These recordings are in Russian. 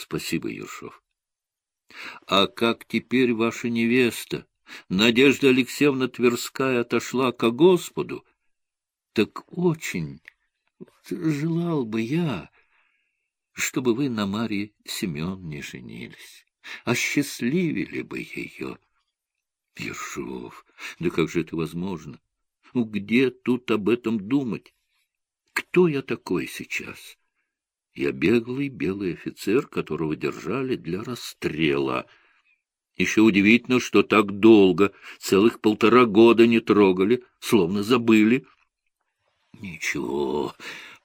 Спасибо, Ершов. А как теперь ваша невеста? Надежда Алексеевна Тверская отошла ко Господу. Так очень желал бы я, чтобы вы на Марье Семеновне женились, осчастливили бы ее. Ершов, да как же это возможно? Ну, где тут об этом думать? Кто я такой сейчас? Я беглый белый офицер, которого держали для расстрела. Еще удивительно, что так долго, целых полтора года не трогали, словно забыли. Ничего,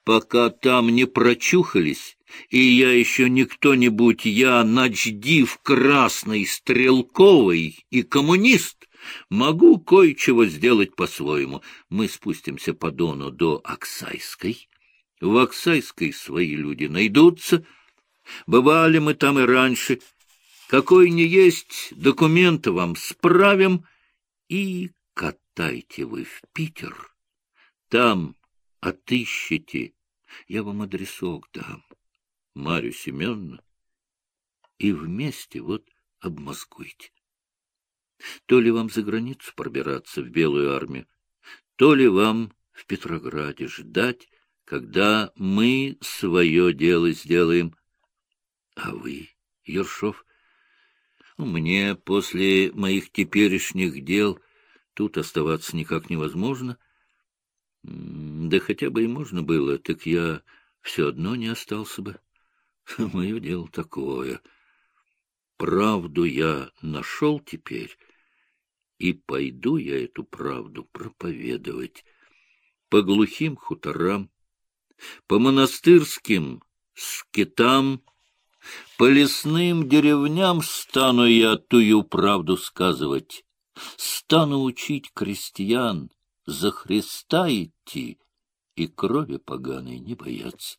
пока там не прочухались, и я еще не кто-нибудь, я начдив красный, стрелковый и коммунист, могу кое-чего сделать по-своему. Мы спустимся по Дону до Оксайской. В Оксайской свои люди найдутся. Бывали мы там и раньше. Какой не есть, документы вам справим. И катайте вы в Питер. Там отыщите. Я вам адресок дам. Марью Семеновну. И вместе вот обмозгуйте. То ли вам за границу пробираться в Белую армию, то ли вам в Петрограде ждать, когда мы свое дело сделаем. А вы, Ершов, мне после моих теперешних дел тут оставаться никак невозможно. Да хотя бы и можно было, так я все одно не остался бы. Мое дело такое. Правду я нашел теперь, и пойду я эту правду проповедовать по глухим хуторам, по монастырским скитам, по лесным деревням стану я тую правду сказывать, стану учить крестьян за Христа идти и крови поганой не бояться.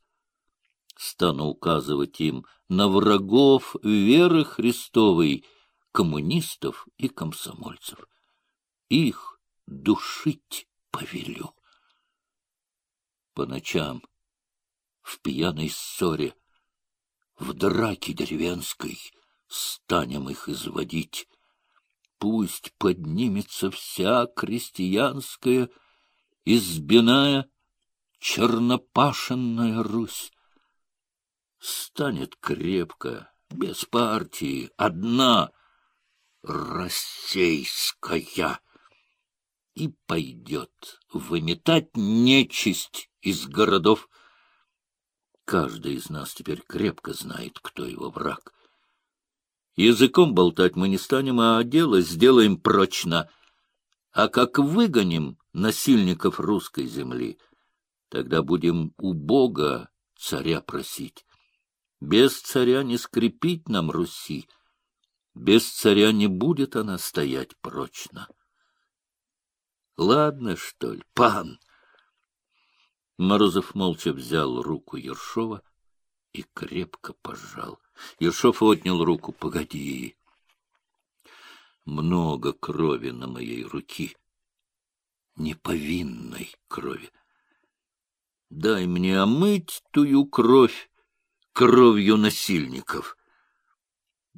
Стану указывать им на врагов веры Христовой, коммунистов и комсомольцев. Их душить повелю по ночам, в пьяной ссоре, в драке деревенской станем их изводить. Пусть поднимется вся крестьянская, избиная, чернопашенная Русь. Станет крепко, без партии, одна, российская, и пойдет выметать нечисть из городов. Каждый из нас теперь крепко знает, кто его враг. Языком болтать мы не станем, а дело сделаем прочно. А как выгоним насильников русской земли, тогда будем у Бога царя просить. Без царя не скрепить нам Руси, без царя не будет она стоять прочно. Ладно, что ли, пан? Морозов молча взял руку Ершова и крепко пожал. Ершов отнял руку. — Погоди. Много крови на моей руке. Неповинной крови. Дай мне омыть тую кровь кровью насильников.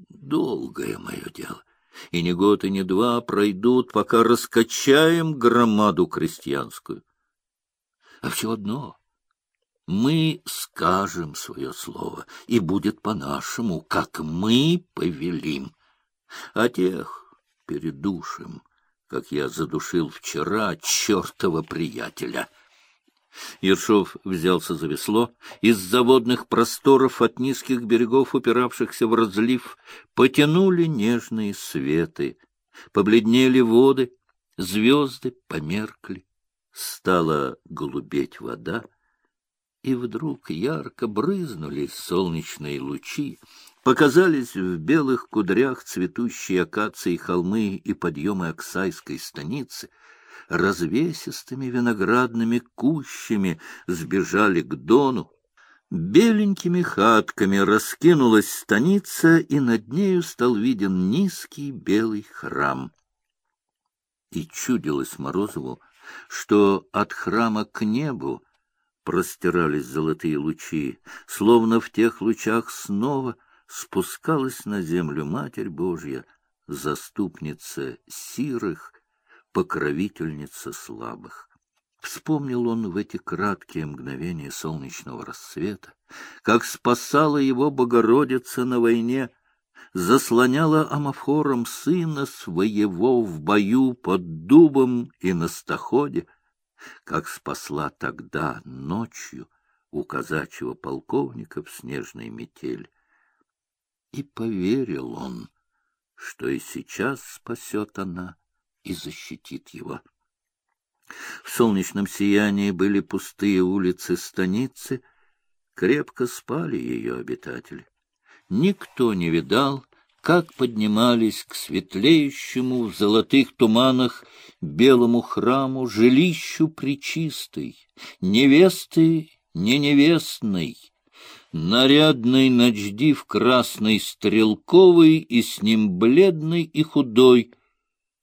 Долгое мое дело. И ни год, и ни два пройдут, пока раскачаем громаду крестьянскую а все одно. Мы скажем свое слово, и будет по-нашему, как мы повелим. А тех передушим, как я задушил вчера чертова приятеля. Ершов взялся за весло. Из заводных просторов от низких берегов, упиравшихся в разлив, потянули нежные светы. Побледнели воды, звезды померкли стала голубеть вода, и вдруг ярко брызнули солнечные лучи, показались в белых кудрях цветущие акации холмы и подъемы Оксайской станицы, развесистыми виноградными кущами сбежали к Дону, Беленькими хатками раскинулась станица, и над нею стал виден низкий белый храм. И чудилось Морозову, что от храма к небу простирались золотые лучи, словно в тех лучах снова спускалась на землю Матерь Божья, заступница сирых, покровительница слабых. Вспомнил он в эти краткие мгновения солнечного рассвета, как спасала его Богородица на войне, заслоняла амофором сына своего в бою под дубом и на стоходе, как спасла тогда ночью у казачьего полковника в снежной метель. И поверил он, что и сейчас спасет она и защитит его. В солнечном сиянии были пустые улицы станицы, крепко спали ее обитатели. Никто не видал, как поднимались к светлеющему в золотых туманах белому храму жилищу причистой, невесты не невестной, нарядной ночдив красной стрелковой и с ним бледный и худой,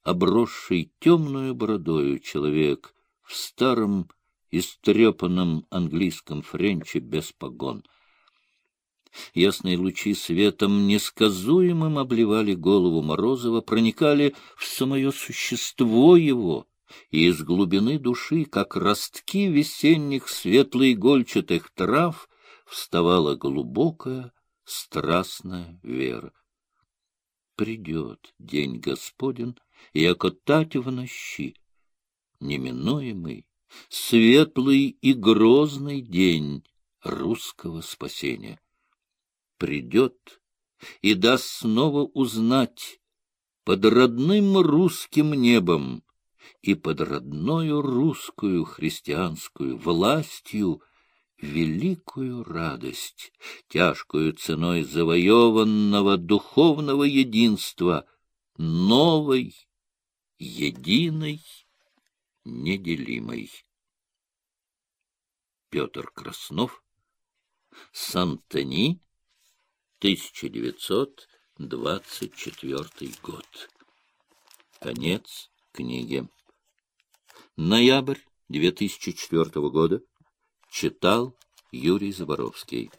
обросший темную бородою человек в старом истрепанном английском френче без погон. Ясные лучи светом несказуемым обливали голову Морозова, проникали в самое существо его, и из глубины души, как ростки весенних светлоигольчатых трав, вставала глубокая, страстная вера. Придет день Господень, и окотать в нощи, неминуемый, светлый и грозный день русского спасения. Придет и даст снова узнать под родным русским небом и под родною русскую христианскую властью великую радость, тяжкую ценой завоеванного духовного единства, новой, единой, неделимой. Петр Краснов, Сантани, 1924 год. Конец книги. Ноябрь 2004 года. Читал Юрий Заборовский.